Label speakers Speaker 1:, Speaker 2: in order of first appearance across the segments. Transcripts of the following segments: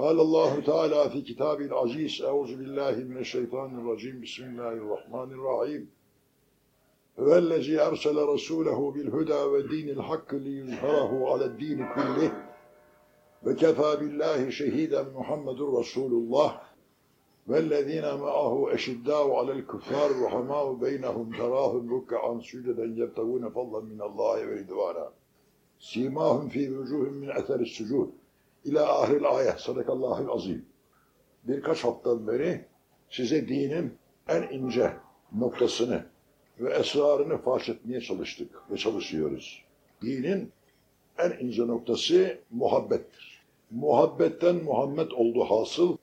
Speaker 1: قال الله تعالى في كتابه العزيز أعوذ بالله من الشيطان الرجيم بسم الله الرحمن الرحيم هو الذي أرسل رسوله بالهدى والدين الحق ليظهره على الدين كله وكفى بالله شهيدا محمد رسول الله والذين معه أشداء على الكفار رحماء بينهم تراهم ركعا سجدا يبتغون فضلا من الله ورضوانا سيماهم في وجوههم من أثر السجود İlâ ahril ayet. Sadakallâhül azim. Birkaç haftadan beri size dinin en ince noktasını ve esrarını farş etmeye çalıştık ve çalışıyoruz. Dinin en ince noktası muhabbettir. Muhabbetten Muhammed oldu hasıl,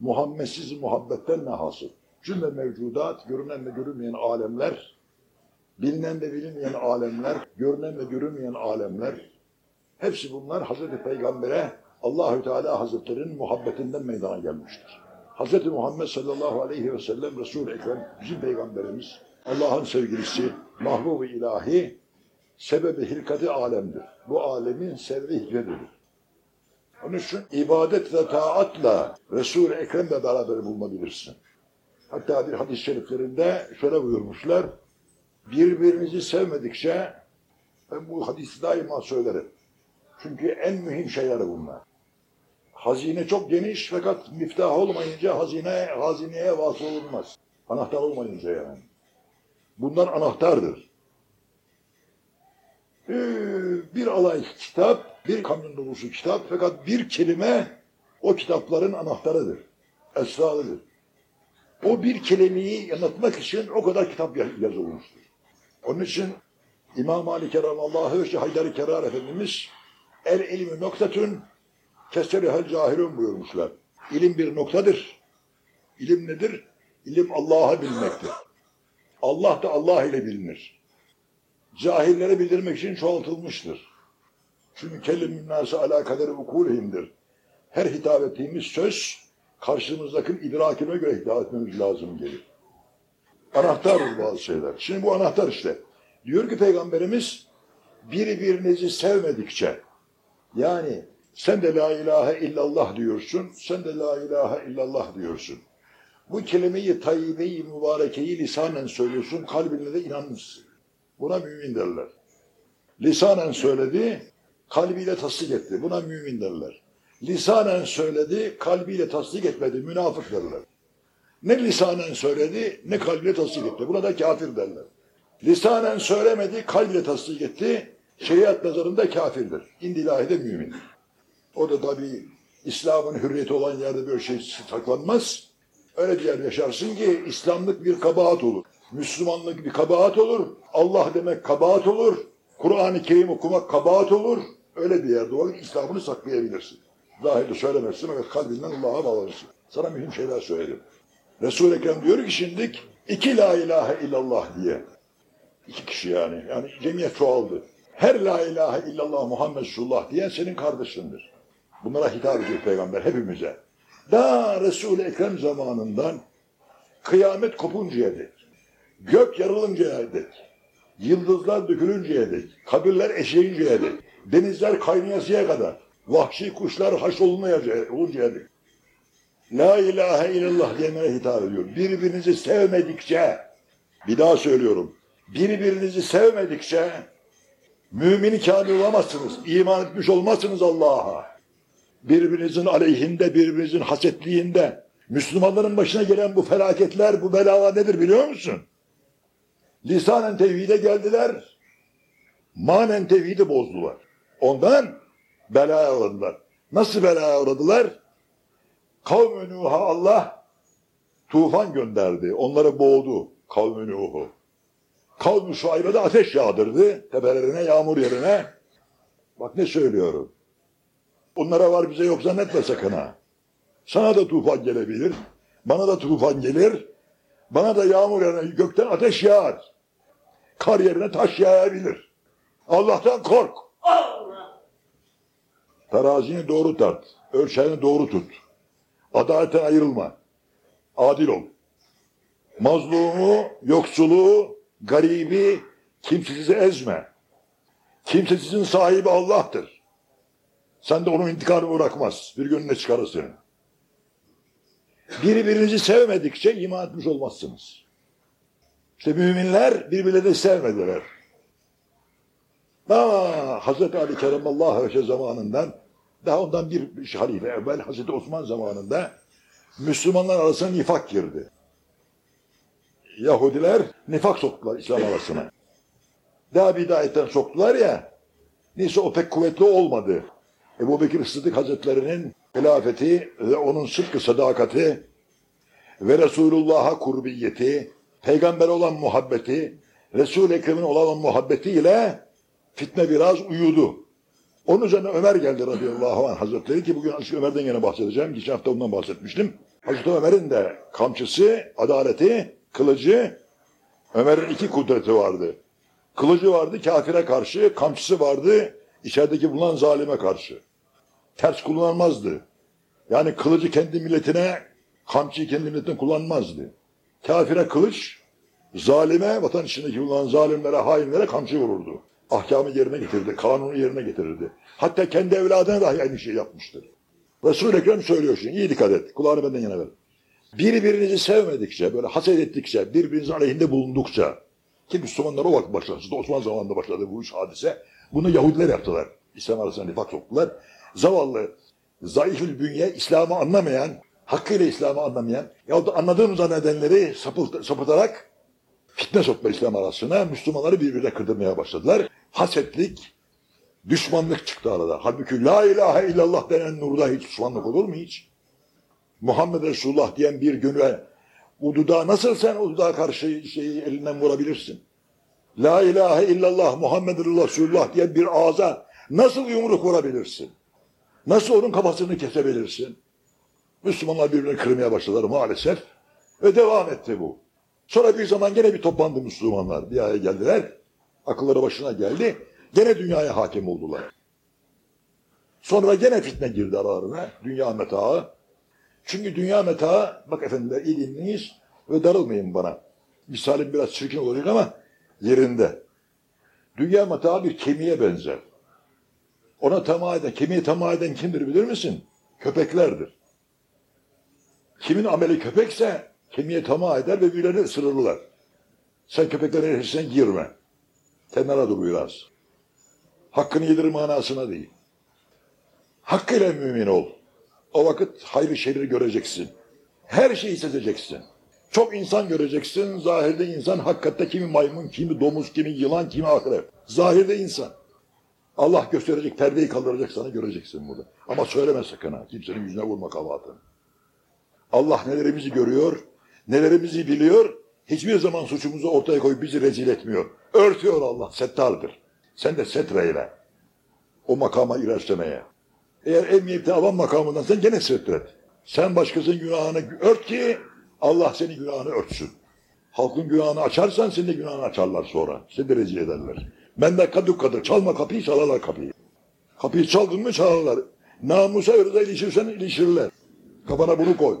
Speaker 1: Muhammedsiz muhabbetten ne hasıl? Cümle mevcudat, görünen ve görünmeyen alemler, bilinen ve bilinmeyen alemler, görünen ve görünmeyen alemler, Hepsi bunlar Hazreti Peygamber'e Allahü Teala Hazretleri'nin muhabbetinden meydana gelmiştir. Hazreti Muhammed sallallahu aleyhi ve sellem Resul-i Ekrem bizim peygamberimiz Allah'ın sevgilisi, mahbub-i ilahi sebebi hilkati alemdir. Bu alemin sebebi hicretidir. Onun için ibadet ve taatla Resul-i Ekrem'le beraber bulunabilirsin. Hatta bir hadis-i şeriflerinde şöyle buyurmuşlar. Birbirimizi sevmedikçe ben bu hadisi daima söylerim. Çünkü en mühim şeyler bunlar. Hazine çok geniş fakat miftah olmayınca hazine hazineye vasıl olmaz. Anahtar olmayınca yani. Bunlar anahtardır. Ee, bir alay kitap, bir kamyon dolusu kitap fakat bir kelime o kitapların anahtarıdır, esrarıdır. O bir kelimeyi anlatmak için o kadar kitap yazılmıştır. Onun için İmam Ali Kerem Allah'ı ve Haydar-ı Kerar Efendimiz El ilmi noktatun keserihel cahilun buyurmuşlar. İlim bir noktadır. İlim nedir? İlim Allah'a bilmektir. Allah da Allah ile bilinir. Cahillere bildirmek için çoğaltılmıştır. Çünkü kelim nâsı alâ kaderi ukulihimdir. Her hitap ettiğimiz söz karşımızdakinin idrakine göre hitap etmemiz lazım gelir. Anahtar bazı şeyler. Şimdi bu anahtar işte. Diyor ki Peygamberimiz birbirinizi sevmedikçe yani sen de la ilahe illallah diyorsun, sen de la ilahe illallah diyorsun. Bu kelimeyi tayyibe mübarekeyi lisanen söylüyorsun, kalbinle de inanmışsın. Buna mümin derler. Lisanen söyledi, kalbiyle tasdik etti. Buna mümin derler. Lisanen söyledi, kalbiyle tasdik etmedi. Münafık derler. Ne lisanen söyledi, ne kalbiyle tasdik etti. Buna da kafir derler. Lisanen söylemedi, kalbiyle tasdik etti. Şeriat nazarında kafirdir. İndilahide mümin. O da tabii İslam'ın hürriyeti olan yerde böyle şey saklanmaz. Öyle bir yer yaşarsın ki İslamlık bir kabahat olur. Müslümanlık bir kabahat olur. Allah demek kabahat olur. Kur'an-ı Kerim okumak kabahat olur. Öyle bir yerde olur. İslam'ını saklayabilirsin. Zahirde söylemezsin ama kalbinden Allah'a bağlanırsın. Sana mühim şeyler söyledim. Resul-i Ekrem diyor ki şimdik iki la ilahe illallah diye. İki kişi yani. Yani cemiyet çoğaldı her la ilahe illallah Muhammed Resulullah diyen senin kardeşindir. Bunlara hitap ediyor peygamber hepimize. Daha resul Ekrem zamanından kıyamet kopuncaya dek, gök yarılıncaya dek, yıldızlar dökülünceye dek, kabirler eşeğinceye dek, denizler kaynayasıya kadar, vahşi kuşlar haşroluncaya dek. La ilahe illallah diyene hitap ediyor. Birbirinizi sevmedikçe, bir daha söylüyorum, birbirinizi sevmedikçe Mümin kâmi olamazsınız. İman etmiş olmazsınız Allah'a. Birbirinizin aleyhinde, birbirinizin hasetliğinde. Müslümanların başına gelen bu felaketler, bu belalar nedir biliyor musun? Lisanen tevhide geldiler. Manen tevhidi bozdular. Ondan belaya uğradılar. Nasıl belaya uğradılar? Kavm-ı Allah tufan gönderdi. Onları boğdu. Kavm-ı Nuh'u. Kavmi Şuayb'e de ateş yağdırdı. Tepelerine, yağmur yerine. Bak ne söylüyorum. Onlara var bize yok zannetme sakın ha. Sana da tufan gelebilir. Bana da tufan gelir. Bana da yağmur yerine gökten ateş yağar. Kar yerine taş yağabilir. Allah'tan kork. Allah. Terazini doğru tart. Ölçeğini doğru tut. Adaletten ayrılma. Adil ol. Mazlumu, yoksulu, garibi kimsesizi ezme. Kimsesizin sahibi Allah'tır. Sen de onun intikamı bırakmaz. Bir gününe çıkarır seni. Birbirinizi sevmedikçe iman etmiş olmazsınız. İşte müminler birbirlerini sevmediler. Aa Hazreti Ali Kerem Keremallahu Aleyhi zamanından daha ondan bir halife evvel Hazreti Osman zamanında Müslümanlar arasına nifak girdi. Yahudiler nifak soktular İslam arasına. Daha bidayetten soktular ya, neyse o pek kuvvetli olmadı. Ebu Bekir Sıddık Hazretlerinin hilafeti ve onun sıdkı sadakati ve Resulullah'a kurbiyeti, peygamber olan muhabbeti, Resul-i Ekrem'in olan muhabbetiyle fitne biraz uyudu. Onun üzerine Ömer geldi radıyallahu anh hazretleri ki bugün Hazreti Ömer'den yine bahsedeceğim. Geçen hafta ondan bahsetmiştim. Hazreti Ömer'in de kamçısı, adaleti kılıcı, Ömer'in iki kudreti vardı. Kılıcı vardı kafire karşı, kamçısı vardı içerideki bulunan zalime karşı. Ters kullanmazdı. Yani kılıcı kendi milletine, kamçıyı kendi milletine kullanmazdı. Kafire kılıç, zalime, vatan içindeki bulunan zalimlere, hainlere kamçı vururdu. Ahkamı yerine getirdi, kanunu yerine getirirdi. Hatta kendi evladına dahi aynı şeyi yapmıştır. Resul-i Ekrem söylüyor şimdi, iyi dikkat et, kulağını benden yana ver. Birbirinizi sevmedikçe, böyle haset ettikçe, birbiriniz aleyhinde bulundukça, ki Müslümanlar o vakit başladı, işte Osmanlı zamanında başladı bu üç hadise, bunu Yahudiler yaptılar. İslam arasında nifak soktular. Zavallı, zayıfül bünye, İslam'ı anlamayan, hakkıyla İslam'ı anlamayan, yahut da anladığımız zannedenleri sapıt, sapıtarak fitne sokma İslam arasına, Müslümanları birbirine kırdırmaya başladılar. Hasetlik, düşmanlık çıktı arada. Halbuki la ilahe illallah denen nurda hiç düşmanlık olur mu hiç? Muhammed Resulullah diyen bir güne Ududa nasıl sen Ududa karşı şeyi elinden vurabilirsin? La ilahe illallah Muhammed Resulullah diyen bir ağza nasıl yumruk vurabilirsin? Nasıl onun kafasını kesebilirsin? Müslümanlar birbirini kırmaya başladılar maalesef. Ve devam etti bu. Sonra bir zaman gene bir toplandı Müslümanlar. Bir araya geldiler. Akılları başına geldi. Gene dünyaya hakim oldular. Sonra gene fitne girdi aralarına. Dünya metağı. Çünkü dünya meta, bak efendiler iyi dinleyiniz ve darılmayın bana. Misalim biraz çirkin olacak ama yerinde. Dünya meta bir kemiğe benzer. Ona tamah eden, kemiğe tamah eden kimdir bilir misin? Köpeklerdir. Kimin ameli köpekse kemiğe tamah eder ve birbirlerini ısırırlar. Sen köpeklerin içerisine girme. Kenara dur biraz. Hakkını yedir manasına değil. Hakkıyla mümin ol. O vakit hayrı şerri göreceksin. Her şeyi sezeceksin. Çok insan göreceksin. Zahirde insan hakikatte kimi maymun, kimi domuz, kimi yılan, kimi akrep. Zahirde insan. Allah gösterecek, perdeyi kaldıracak sana göreceksin burada. Ama söyleme sakın ha. Kimsenin yüzüne vurma kabahatını. Allah nelerimizi görüyor, nelerimizi biliyor. Hiçbir zaman suçumuzu ortaya koyup bizi rezil etmiyor. Örtüyor Allah, settardır. Sen de setreyle o makama ilerlemeye. Eğer emniyette de avam makamından sen gene setret. Sen başkasının günahını ört ki Allah senin günahını örtsün. Halkın günahını açarsan senin de günahını açarlar sonra. Seni de rezil ederler. Ben de kadık kadır. Çalma kapıyı çalarlar kapıyı. Kapıyı çaldın mı çalarlar. Namusa ırza ilişirsen ilişirler. Kafana bunu koy.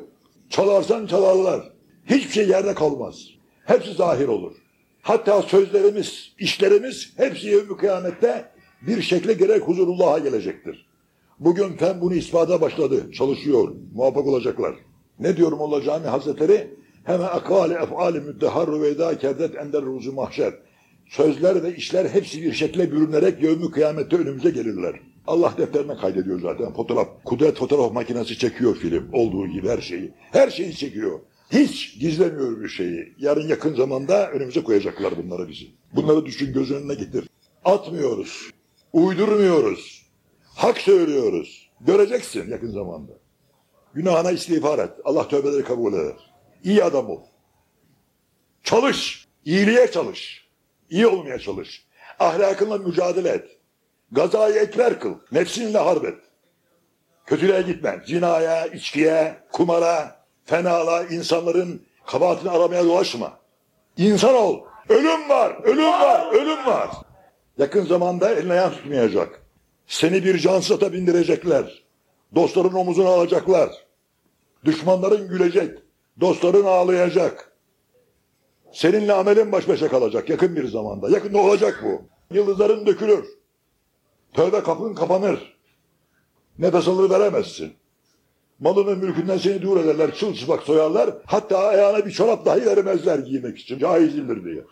Speaker 1: Çalarsan çalarlar. Hiçbir şey yerde kalmaz. Hepsi zahir olur. Hatta sözlerimiz, işlerimiz hepsi yevmi kıyamette bir şekle gerek huzurullah'a gelecektir. Bugün fen bunu ispata başladı. Çalışıyor. Muvaffak olacaklar. Ne diyorum Allah Cami Hazretleri? Hemen akvali efali müddeharru veda kerdet ender ruzu mahşer. Sözler ve işler hepsi bir şekle bürünerek yevmi kıyamette önümüze gelirler. Allah defterine kaydediyor zaten fotoğraf. Kudret fotoğraf makinesi çekiyor film. Olduğu gibi her şeyi. Her şeyi çekiyor. Hiç gizlemiyor bir şeyi. Yarın yakın zamanda önümüze koyacaklar bunları bizi. Bunları düşün göz önüne getir. Atmıyoruz. Uydurmuyoruz. Hak söylüyoruz. Göreceksin yakın zamanda. Günahına istiğfar et. Allah tövbeleri kabul eder. İyi adam ol. Çalış. İyiliğe çalış. İyi olmaya çalış. Ahlakınla mücadele et. Gazayı ekber kıl. Nefsinle harp et. Kötülüğe gitme. Zinaya, içkiye, kumara, fenalığa, insanların kabahatini aramaya dolaşma. İnsan ol. Ölüm var, ölüm var, ölüm var. Yakın zamanda eline yan tutmayacak. Seni bir cansata bindirecekler. Dostların omuzunu alacaklar. Düşmanların gülecek. Dostların ağlayacak. Seninle amelin baş başa kalacak yakın bir zamanda. Yakında olacak bu. Yıldızların dökülür. Tövbe kapın kapanır. Nefes alır veremezsin. Malının mülkünden seni dur ederler, çılçıplak soyarlar. Hatta ayağına bir çorap dahi vermezler giymek için. Caiz değildir diye.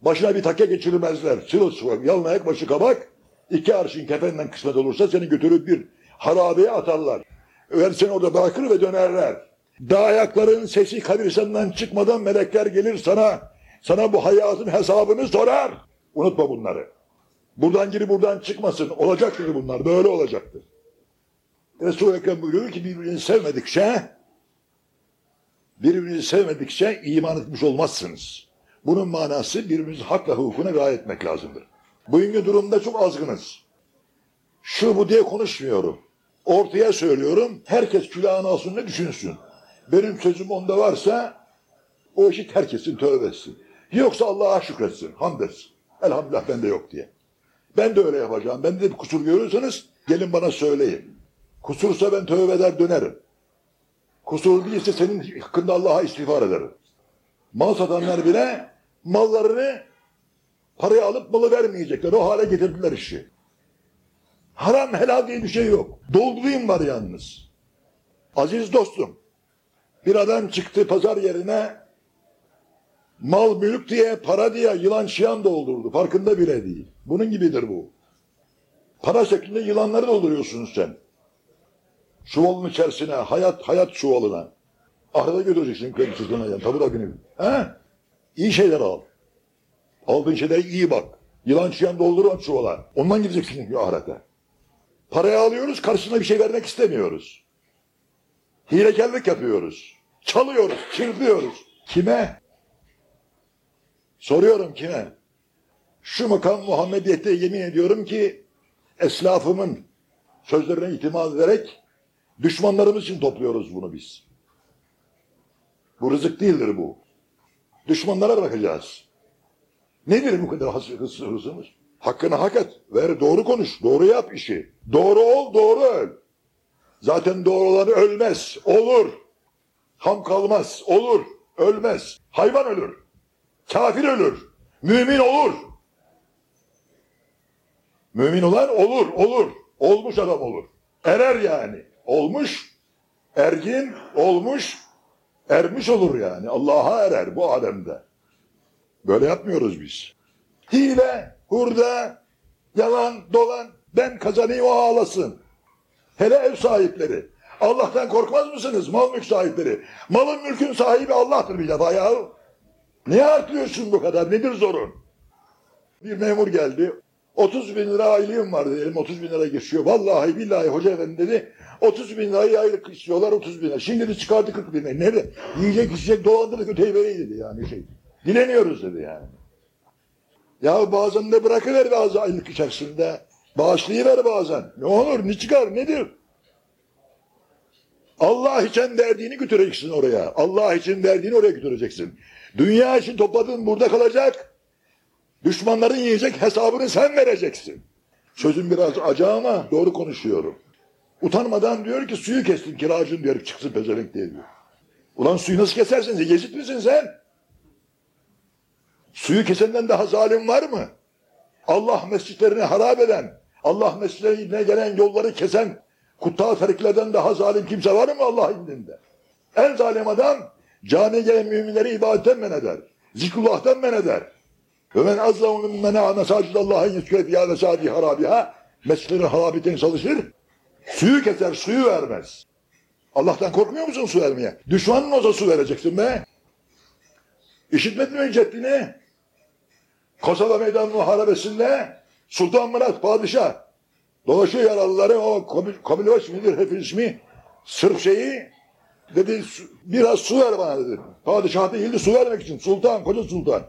Speaker 1: Başına bir takke geçirmezler. Çırılçıplak, yalın ayak, başı kabak. İki arşın kefenden kısmet olursa seni götürüp bir harabeye atarlar. Öğer seni orada bırakır ve dönerler. Dağ Dayakların sesi kabristandan çıkmadan melekler gelir sana. Sana bu hayatın hesabını sorar. Unutma bunları. Buradan girip buradan çıkmasın. Olacaktır bunlar. Böyle olacaktır. Resul-i Ekrem buyuruyor ki birbirini sevmedikçe birbirini sevmedikçe iman etmiş olmazsınız. Bunun manası birbirimizi ve hukukuna gayet etmek lazımdır. Bugünkü durumda çok azgınız. Şu bu diye konuşmuyorum. Ortaya söylüyorum. Herkes külahını alsın ne düşünsün. Benim sözüm onda varsa o işi terk etsin, tövbe etsin. Yoksa Allah'a şükretsin, hamd etsin. Elhamdülillah bende yok diye. Ben de öyle yapacağım. Bende de bir kusur görürseniz gelin bana söyleyin. Kusursa ben tövbe eder dönerim. Kusur değilse senin hakkında Allah'a istiğfar ederim. Mal satanlar bile mallarını Parayı alıp malı vermeyecekler. O hale getirdiler işi. Haram helal diye bir şey yok. Dolguyum var yalnız. Aziz dostum. Bir adam çıktı pazar yerine mal mülük diye para diye yılan şiyan doldurdu. Farkında bile değil. Bunun gibidir bu. Para şeklinde yılanları dolduruyorsunuz sen. Çuvalın içerisine, hayat hayat çuvalına. Ahirete götüreceksin kredi sızlığına yani. günü. He? İyi şeyler al. Aldığın şeylere iyi bak. Yılan çiyan dolduran çuvala. Ondan gideceksin çünkü ahirete. Parayı alıyoruz karşısına bir şey vermek istemiyoruz. Hilekellik yapıyoruz. Çalıyoruz, çırpıyoruz. Kime? Soruyorum kime? Şu makam Muhammediyet'te yemin ediyorum ki eslafımın sözlerine itimat ederek düşmanlarımız için topluyoruz bunu biz. Bu rızık değildir bu. Düşmanlara bakacağız. Nedir bu kadar hasretiniz hırsımız? Hakkını hak et. Ver doğru konuş. Doğru yap işi. Doğru ol doğru öl. Zaten doğru olan ölmez. Olur. Ham kalmaz. Olur. Ölmez. Hayvan ölür. Kafir ölür. Mümin olur. Mümin olan olur. Olur. Olmuş adam olur. Erer yani. Olmuş. Ergin olmuş. Ermiş olur yani. Allah'a erer bu alemde. Böyle yapmıyoruz biz. Hile, hurda, yalan, dolan, ben kazanayım o ağlasın. Hele ev sahipleri. Allah'tan korkmaz mısınız mal mülk sahipleri? Malın mülkün sahibi Allah'tır bir defa ya. Niye artıyorsun bu kadar? Nedir zorun? Bir memur geldi. 30 bin lira aylığım var dedim. 30 bin lira geçiyor. Vallahi billahi hoca efendi dedi. 30 bin lirayı aylık istiyorlar 30 bin lira. Şimdi de çıkardı 40 bin lira. Nerede? Yiyecek içecek dolandırdık öteyi dedi yani şey. Dileniyoruz dedi yani. Ya bazen de bırakıver bazı aylık içerisinde. Bağışlayıver bazen. Ne olur, ne çıkar, nedir? Allah için derdini götüreceksin oraya. Allah için derdini oraya götüreceksin. Dünya için topladığın burada kalacak. Düşmanların yiyecek hesabını sen vereceksin. Sözüm biraz acı ama doğru konuşuyorum. Utanmadan diyor ki suyu kestin kiracın diyor çıksın pezevenk diye diyor. Ulan suyu nasıl kesersiniz? Yezit misin sen? Suyu kesenden daha zalim var mı? Allah mescitlerini harap eden, Allah mescitlerine gelen yolları kesen, kutta tariklerden daha zalim kimse var mı Allah indinde? En zalim adam camiye gelen müminleri ibadetten men eder. Zikrullah'tan men eder. Ve men azzamu min mena mesacidallahi yüzküre fiyâ vesâdi harabiha Mescitlerin harabetini çalışır. Suyu keser, suyu vermez. Allah'tan korkmuyor musun su vermeye? Düşmanın olsa su vereceksin be. İşitmedin mi ceddini? Kosova Meydan Muharebesi'nde Sultan Murat Padişah dolaşıyor yaralıları o Komilovaç midir hepinizmi Sırf şeyi dedi biraz su ver bana dedi. Padişah değildi su vermek için sultan koca sultan.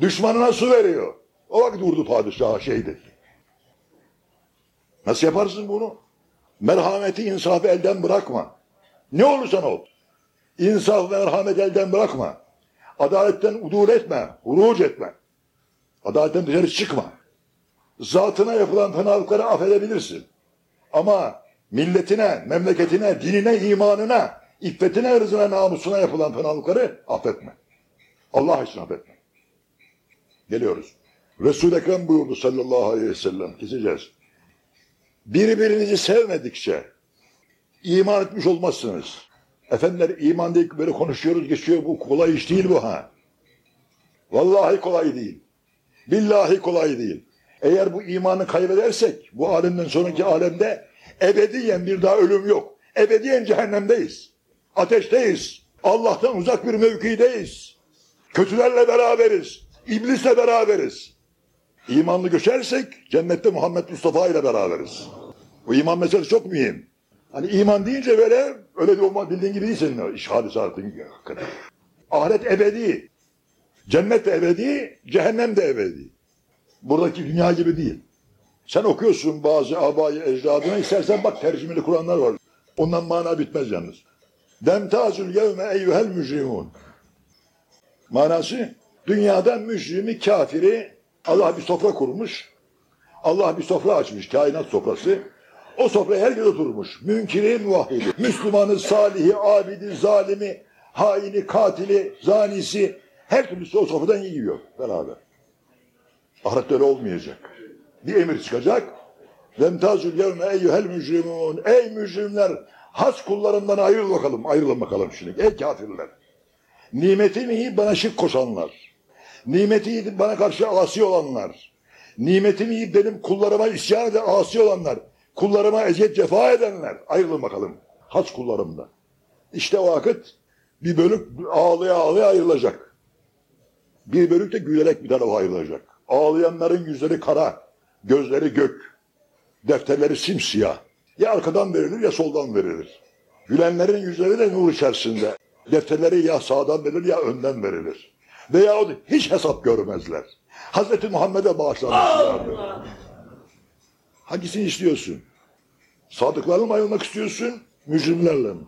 Speaker 1: Düşmanına su veriyor. O vakit vurdu padişah şey dedi. Nasıl yaparsın bunu? Merhameti insafı elden bırakma. Ne olursan ol. İnsaf ve merhamet elden bırakma. Adaletten udur etme, huruc etme. Adaletten dışarı çıkma. Zatına yapılan fenalıkları affedebilirsin. Ama milletine, memleketine, dinine, imanına, iffetine, ırzına, namusuna yapılan fenalıkları affetme. Allah için affetme. Geliyoruz. Resul-i Ekrem buyurdu sallallahu aleyhi ve sellem. Keseceğiz. Birbirinizi sevmedikçe iman etmiş olmazsınız. Efendiler iman deyip böyle konuşuyoruz geçiyor. Bu kolay iş değil bu ha. Vallahi kolay değil. Billahi kolay değil. Eğer bu imanı kaybedersek bu alemden sonraki alemde ebediyen bir daha ölüm yok. Ebediyen cehennemdeyiz. Ateşteyiz. Allah'tan uzak bir mevkideyiz. Kötülerle beraberiz. İblisle beraberiz. İmanlı göçersek cennette Muhammed Mustafa ile beraberiz. Bu iman meselesi çok mühim. Hani iman deyince böyle öyle bir olma bildiğin gibi değil senin iş hadisatın hakkında. Ahiret ebedi. Cennet de ebedi, cehennem de ebedi. Buradaki dünya gibi değil. Sen okuyorsun bazı abayı ecdadına istersen bak tercümeli Kur'anlar var. Ondan mana bitmez yalnız. Demtazül yevme eyyuhel mücrimun. Manası dünyadan mücrimi kafiri Allah bir sofra kurmuş. Allah bir sofra açmış kainat sofrası. O sofraya herkes oturmuş. Münkiri, muvahhidi. Müslümanı, salihi, abidi, zalimi, haini, katili, zanisi, her türlü o sofradan yiyor beraber. Ahirette olmayacak. Bir emir çıkacak. Vemtazül yevme eyyuhel mücrimun. Ey mücrimler has kullarından ayrıl bakalım. Ayrılın bakalım şimdi. Ey kafirler. Nimetimi bana şirk koşanlar. Nimeti bana karşı asi olanlar. Nimetimi benim kullarıma isyan eden asi olanlar. Kullarıma eziyet cefa edenler. Ayrılın bakalım. Has kullarımda. İşte vakit bir bölük ağlaya ağlaya ayrılacak. Bir bölük de gülerek bir tarafa ayrılacak. Ağlayanların yüzleri kara, gözleri gök, defterleri simsiyah. Ya arkadan verilir ya soldan verilir. Gülenlerin yüzleri de nur içerisinde. Defterleri ya sağdan verilir ya önden verilir. Veyahut hiç hesap görmezler. Hazreti Muhammed'e bağışlanmışlardır. Hangisini istiyorsun? Sadıklarla mı ayrılmak istiyorsun? Mücrimlerle mi?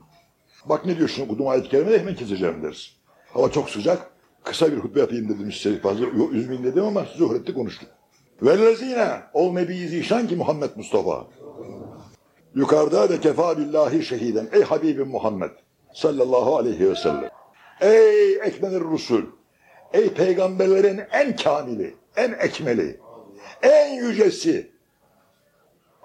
Speaker 1: Bak ne diyorsun okudum ayet-i kerimede hemen keseceğim deriz. Hava çok sıcak kısa bir hutbe yapayım dedim üstelik fazla. Yok üzmeyin dedim ama zuhrette konuştuk. Vellezine ol nebi zişan ki Muhammed Mustafa. Yukarıda ve kefa billahi şehiden. Ey Habibim Muhammed sallallahu aleyhi ve sellem. Ey ekmenir rusul. Ey peygamberlerin en kamili, en ekmeli, en yücesi.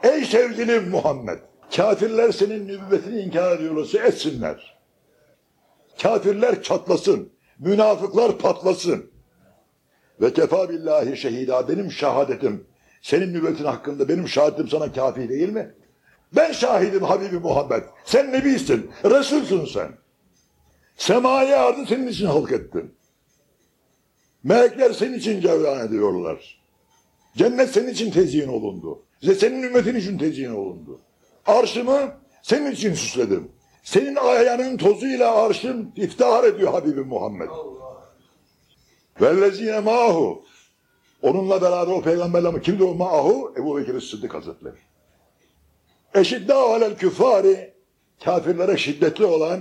Speaker 1: Ey sevgilim Muhammed. Kafirler senin nübüvvetini inkar ediyorsa etsinler. Kafirler çatlasın münafıklar patlasın. Ve kefa billahi şehida benim şahadetim. Senin nübüvvetin hakkında benim şahidim sana kafi değil mi? Ben şahidim Habibi Muhammed. Sen nebisin, Resulsün sen. Semaya ardı senin için halk ettin. Melekler senin için cevran ediyorlar. Cennet senin için tezyin olundu. Senin ümmetin için tezyin olundu. Arşımı senin için süsledim. Senin ayağının tozuyla arşın iftihar ediyor Habibi Muhammed. Vellezine mahu. Onunla beraber o peygamberle mi? Kimdi o mahu? Ebu Bekir Sıddık Hazretleri. Eşiddâ alel küfari. Kafirlere şiddetli olan,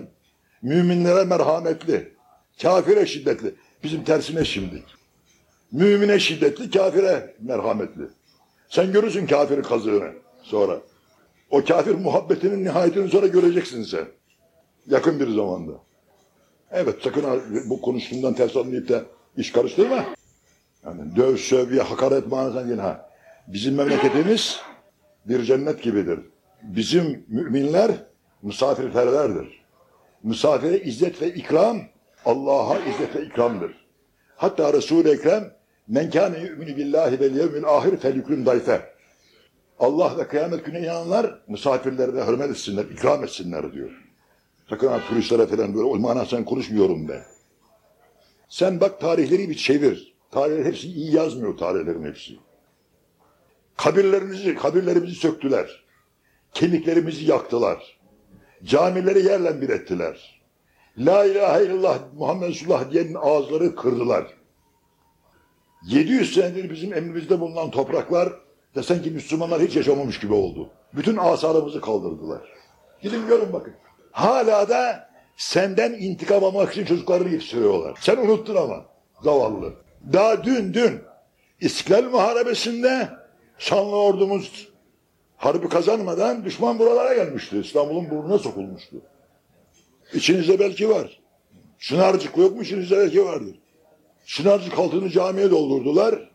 Speaker 1: müminlere merhametli. Kafire şiddetli. Bizim tersine şimdi. Mümine şiddetli, kafire merhametli. Sen görürsün kafirin kazığını sonra. O kafir muhabbetinin nihayetini sonra göreceksin sen. Yakın bir zamanda. Evet sakın bu konuştuğumdan ters anlayıp da iş karıştırma. Yani döv, sövye, hakaret manasından değil ha. Bizim memleketimiz bir cennet gibidir. Bizim müminler misafirperverdir. Misafire izzet ve ikram, Allah'a izzet ve ikramdır. Hatta Resul-i Ekrem, men kâne yu'minu billahi vel yevmil ahir fel yükrim dayfe. Allah da kıyamet günü inananlar misafirlerine hürmet etsinler, ikram etsinler diyor. Sakın ha turistlere falan böyle o manasından konuşmuyorum ben. Sen bak tarihleri bir çevir. Tarihler hepsi iyi yazmıyor tarihlerin hepsi. Kabirlerimizi, kabirlerimizi söktüler. Kemiklerimizi yaktılar. Camileri yerle bir ettiler. La ilahe illallah Muhammed Resulullah diyenin ağızları kırdılar. 700 senedir bizim emrimizde bulunan topraklar Desen ki Müslümanlar hiç yaşamamış gibi oldu. Bütün asarımızı kaldırdılar. Gidin görün bakın. Hala da senden intikam almak için çocuklarını yetiştiriyorlar. Sen unuttun ama zavallı. Daha dün dün İstiklal Muharebesi'nde şanlı ordumuz harbi kazanmadan düşman buralara gelmişti. İstanbul'un burnuna sokulmuştu. İçinizde belki var. Çınarcık yok mu? İçinizde belki vardır. Çınarcık altını camiye doldurdular.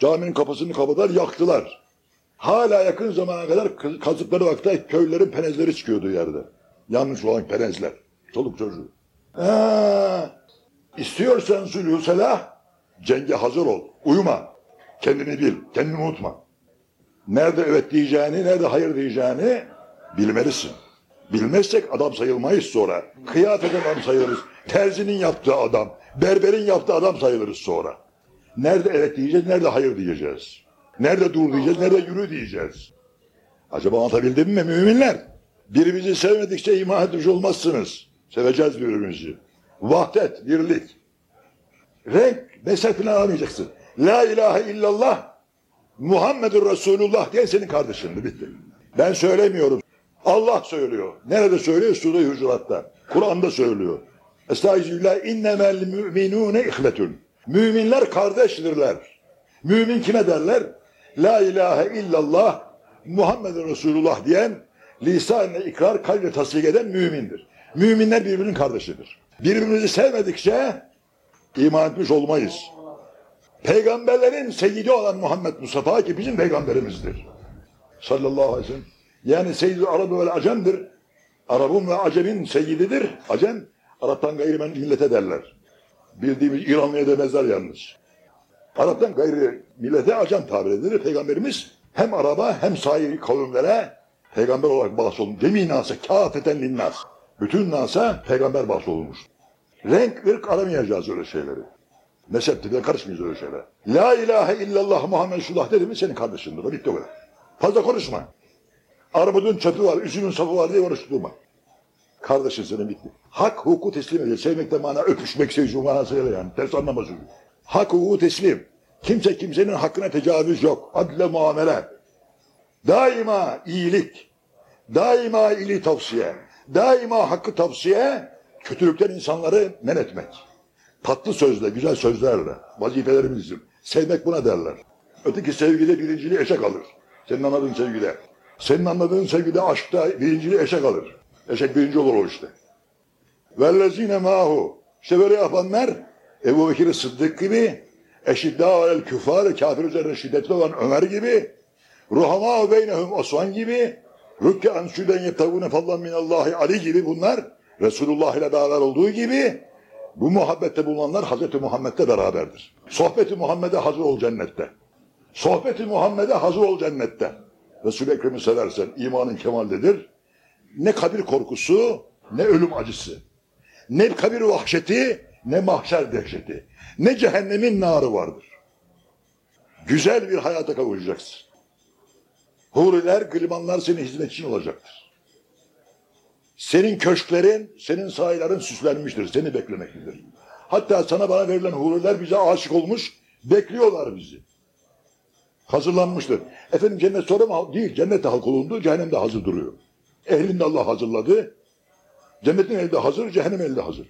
Speaker 1: Caminin kapısını kapılar, yaktılar. Hala yakın zamana kadar kazıkları vakti köylülerin penezleri çıkıyordu yerde. Yanlış olan penezler. Çoluk çocuğu. Ee, istiyorsan sülhü selah, cenge hazır ol. Uyuma. Kendini bil. Kendini unutma. Nerede evet diyeceğini, nerede hayır diyeceğini bilmelisin. Bilmezsek adam sayılmayız sonra. Kıyafet adam sayılırız. Terzinin yaptığı adam, berberin yaptığı adam sayılırız sonra. Nerede evet diyeceğiz, nerede hayır diyeceğiz. Nerede dur diyeceğiz, nerede yürü diyeceğiz. Acaba anlatabildim mi müminler? Birbirimizi sevmedikçe iman etmiş olmazsınız. Seveceğiz birbirimizi. Vahdet, birlik. Renk, mezhep falan aramayacaksın. La ilahe illallah Muhammedur Resulullah diye senin kardeşindi bitti. Ben söylemiyorum. Allah söylüyor. Nerede söylüyor? Sure-i Hucurat'ta. Kur'an'da söylüyor. Estağfirullah innemel müminune ihvetun. Müminler kardeştirler. Mümin kime derler? La ilahe illallah Muhammed Resulullah diyen lisanla ikrar kalbe tasdik eden mümindir. Müminler birbirinin kardeşidir. Birbirimizi sevmedikçe iman etmiş olmayız. Peygamberlerin seyyidi olan Muhammed Mustafa ki bizim peygamberimizdir. Sallallahu aleyhi ve sellem. Yani seyyid Arabı ve Acem'dir. Arabın ve Acem'in seyyididir. Acem, Arap'tan gayrimen millete derler bildiğimiz İranlı'ya demezler yalnız. Arap'tan gayri millete acan tabir edilir. Peygamberimiz hem Araba hem sair kavimlere peygamber olarak bahsolun. Demi nasa kâfeten linnas. Bütün nasa peygamber bahsolunmuş. Renk, ırk aramayacağız öyle şeyleri. Mezhep diline karışmayacağız öyle şeylere. La ilahe illallah Muhammed Resulullah dedi mi senin kardeşindir. Bitti o kadar. Fazla konuşma. Armudun çöpü var, üzümün sapı var diye konuşturma. Kardeşin senin bitti. Hak hukuku teslim edecek. Sevmek de mana öpüşmek sevgi manasıyla yani. Ters anlamaz çünkü. Hak hukuku teslim. Kimse kimsenin hakkına tecavüz yok. Adle muamele. Daima iyilik. Daima iyiliği tavsiye. Daima hakkı tavsiye. Kötülükten insanları men etmek. Tatlı sözle, güzel sözlerle. Vazifelerimizdir. Sevmek buna derler. Öteki sevgide birinciliği eşek alır. Senin anladığın sevgide. Senin anladığın sevgide aşkta birinciliği eşek alır. Eşek birinci olur o işte. Vellezine mahu. İşte böyle yapanlar Ebu Bekir Sıddık gibi eşiddâ alel küfâr kafir üzerine şiddetli olan Ömer gibi ruhamâ beynehum Osman gibi rükkan sülen yetavune fallan minallahi Ali gibi bunlar Resulullah ile beraber olduğu gibi bu muhabbette bulunanlar Hazreti Muhammed'le beraberdir. Sohbeti Muhammed'e hazır ol cennette. Sohbeti Muhammed'e hazır ol cennette. Resul-i Ekrem'i seversen imanın kemaldedir ne kabir korkusu ne ölüm acısı. Ne kabir vahşeti ne mahşer dehşeti. Ne cehennemin narı vardır. Güzel bir hayata kavuşacaksın. Huriler, klimanlar senin hizmetçin olacaktır. Senin köşklerin, senin sahilerin süslenmiştir, seni beklemektedir. Hatta sana bana verilen huriler bize aşık olmuş, bekliyorlar bizi. Hazırlanmıştır. Efendim cennet sonra mı? Değil, cennette halk olundu, cehennemde hazır duruyor. Ehlinde Allah hazırladı. Cennetin elde hazır, cehennem elde hazır.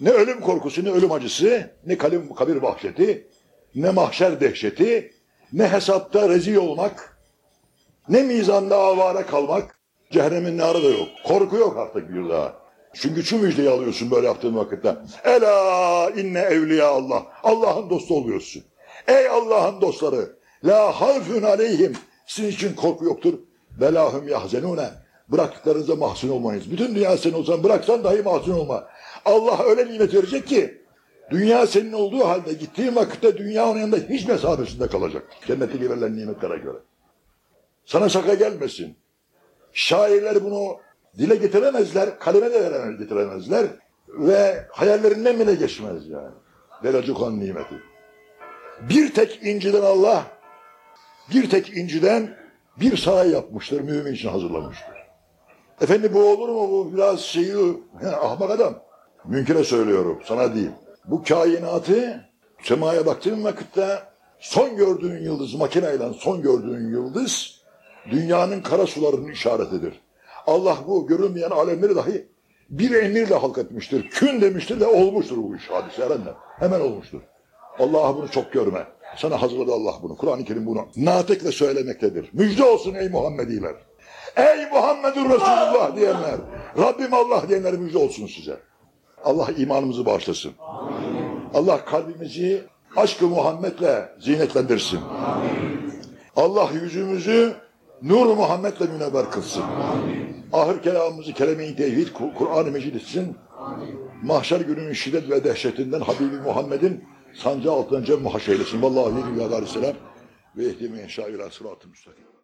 Speaker 1: Ne ölüm korkusu, ne ölüm acısı, ne kalim, kabir vahşeti, ne mahşer dehşeti, ne hesapta rezil olmak, ne mizanda avara kalmak, cehennemin narı da yok. Korku yok artık bir daha. Çünkü şu müjdeyi alıyorsun böyle yaptığın vakitte. Ela inne evliya Allah. Allah'ın dostu oluyorsun. Ey Allah'ın dostları. La harfün aleyhim. Sizin için korku yoktur. Velahum yahzenune Bıraktıklarınıza mahzun olmayınız. Bütün dünya senin olsan bıraksan dahi mahzun olma. Allah öyle nimet verecek ki dünya senin olduğu halde gittiğin vakitte dünya onun yanında hiç mesabesinde kalacak. Cennetteki verilen nimetlere göre. Sana şaka gelmesin. Şairler bunu dile getiremezler, kaleme de getiremezler ve hayallerinden bile geçmez yani. Velacukon nimeti. Bir tek inciden Allah, bir tek inciden bir saray yapmıştır, mümin için hazırlamıştır. Efendi bu olur mu? Bu biraz şeyi ahmak adam. Münkire söylüyorum sana değil. Bu kainatı semaya baktığın vakitte son gördüğün yıldız makineyle son gördüğün yıldız dünyanın kara sularının işaretidir. Allah bu görünmeyen alemleri dahi bir emirle halketmiştir Kün demiştir de olmuştur bu iş hadise erenler. Hemen olmuştur. Allah bunu çok görme. Sana hazırladı Allah bunu. Kur'an-ı Kerim bunu natekle söylemektedir. Müjde olsun ey Muhammediler. Ey Muhammedur Resulullah diyenler. Rabbim Allah diyenler müjde olsun size. Allah imanımızı bağışlasın. Allah kalbimizi aşkı Muhammed'le zinetlendirsin. Allah yüzümüzü nur Muhammed'le münevver kılsın. Ahir kelamımızı kelime-i tevhid Kur'an-ı Mecid etsin. Mahşer gününün şiddet ve dehşetinden Habibi Muhammed'in sancı altından cem muhaşeylesin. Vallahi aleyhi ve aleyhi ve sellem ve ehdimi inşa ila sıratı müstakim.